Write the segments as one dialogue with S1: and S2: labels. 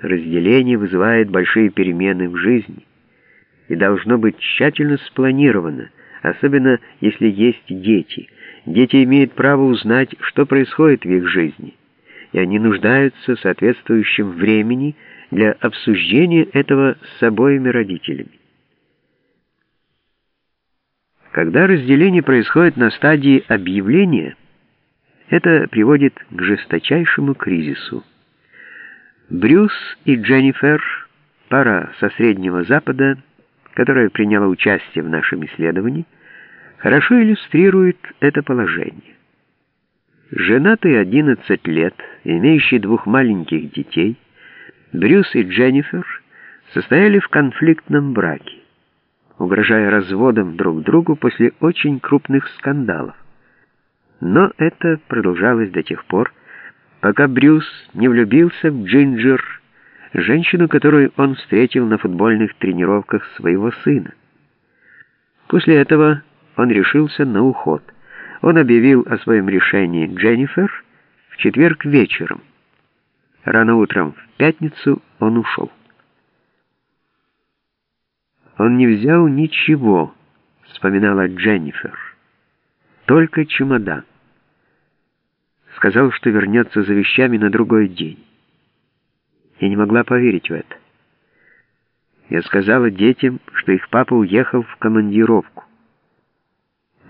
S1: Разделение вызывает большие перемены в жизни и должно быть тщательно спланировано, особенно если есть дети. Дети имеют право узнать, что происходит в их жизни, и они нуждаются в соответствующем времени для обсуждения этого с обоими родителями. Когда разделение происходит на стадии объявления, это приводит к жесточайшему кризису. Брюс и Дженнифер, пара со Среднего Запада, которая приняла участие в нашем исследовании, хорошо иллюстрирует это положение. Женатые 11 лет, имеющие двух маленьких детей, Брюс и Дженнифер состояли в конфликтном браке, угрожая разводом друг другу после очень крупных скандалов. Но это продолжалось до тех пор, пока Брюс не влюбился в Джинджер, женщину, которую он встретил на футбольных тренировках своего сына. После этого он решился на уход. Он объявил о своем решении Дженнифер в четверг вечером. Рано утром в пятницу он ушел. «Он не взял ничего», — вспоминала Дженнифер, — «только чемодан» сказал, что вернется за вещами на другой день. Я не могла поверить в это. Я сказала детям, что их папа уехал в командировку.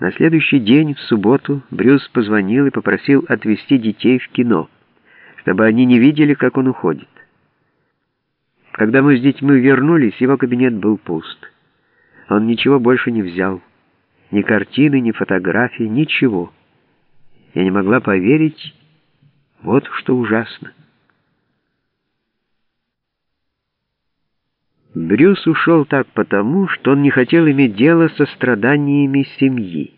S1: На следующий день, в субботу, Брюс позвонил и попросил отвезти детей в кино, чтобы они не видели, как он уходит. Когда мы с детьми вернулись, его кабинет был пуст. Он ничего больше не взял. Ни картины, ни фотографии, ничего. Я не могла поверить, вот что ужасно. Брюс ушел так потому, что он не хотел иметь дело со страданиями семьи,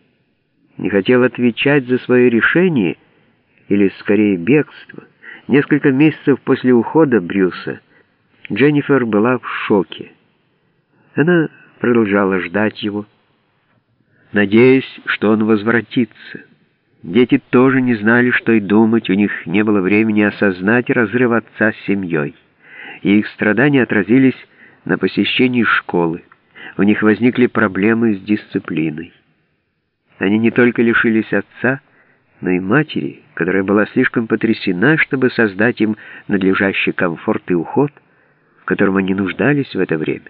S1: не хотел отвечать за свое решение, или скорее бегство. Несколько месяцев после ухода Брюса Дженнифер была в шоке. Она продолжала ждать его, надеясь, что он возвратится. Дети тоже не знали, что и думать, у них не было времени осознать разрыв отца с семьей. И их страдания отразились на посещении школы. У них возникли проблемы с дисциплиной. Они не только лишились отца, но и матери, которая была слишком потрясена, чтобы создать им надлежащий комфорт и уход, в котором они нуждались в это время.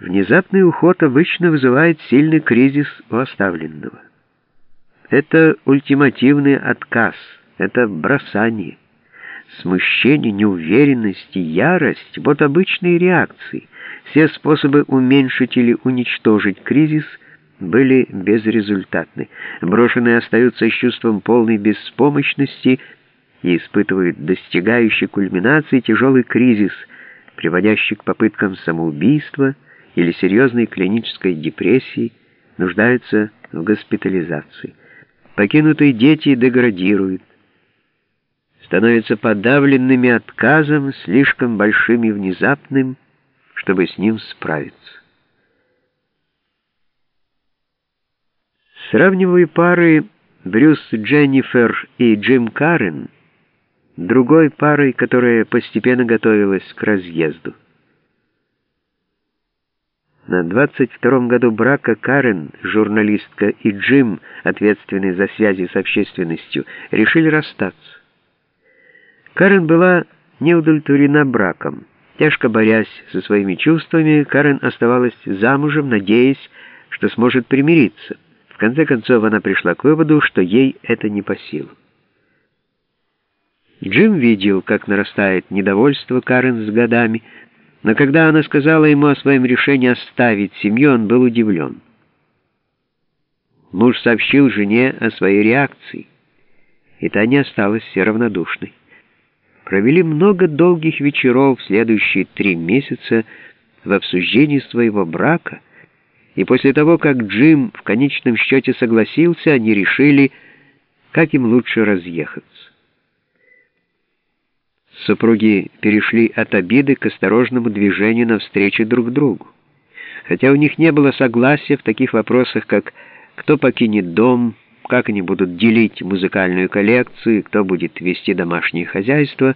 S1: Внезапный уход обычно вызывает сильный кризис у оставленного. Это ультимативный отказ, это бросание. Смущение, неуверенность и ярость — вот обычные реакции. Все способы уменьшить или уничтожить кризис были безрезультатны. Брошенные остаются с чувством полной беспомощности и испытывают достигающий кульминации тяжелый кризис, приводящий к попыткам самоубийства — или серьезной клинической депрессии нуждаются в госпитализации. Покинутые дети деградируют, становятся подавленными отказом, слишком большим и внезапным, чтобы с ним справиться. Сравнивая пары Брюс Дженнифер и Джим Карен, другой парой, которая постепенно готовилась к разъезду. На 22-м году брака Карен, журналистка, и Джим, ответственный за связи с общественностью, решили расстаться. Карен была не удовлетворена браком. Тяжко борясь со своими чувствами, Карен оставалась замужем, надеясь, что сможет примириться. В конце концов, она пришла к выводу, что ей это не по силу. Джим видел, как нарастает недовольство Карен с годами, но когда она сказала ему о своем решении оставить семью, он был удивлен. Муж сообщил жене о своей реакции, и та не осталась все равнодушной. Провели много долгих вечеров в следующие три месяца в обсуждении своего брака, и после того, как Джим в конечном счете согласился, они решили, как им лучше разъехаться. Супруги перешли от обиды к осторожному движению навстречу друг другу. Хотя у них не было согласия в таких вопросах, как кто покинет дом, как они будут делить музыкальную коллекцию, кто будет вести домашнее хозяйство,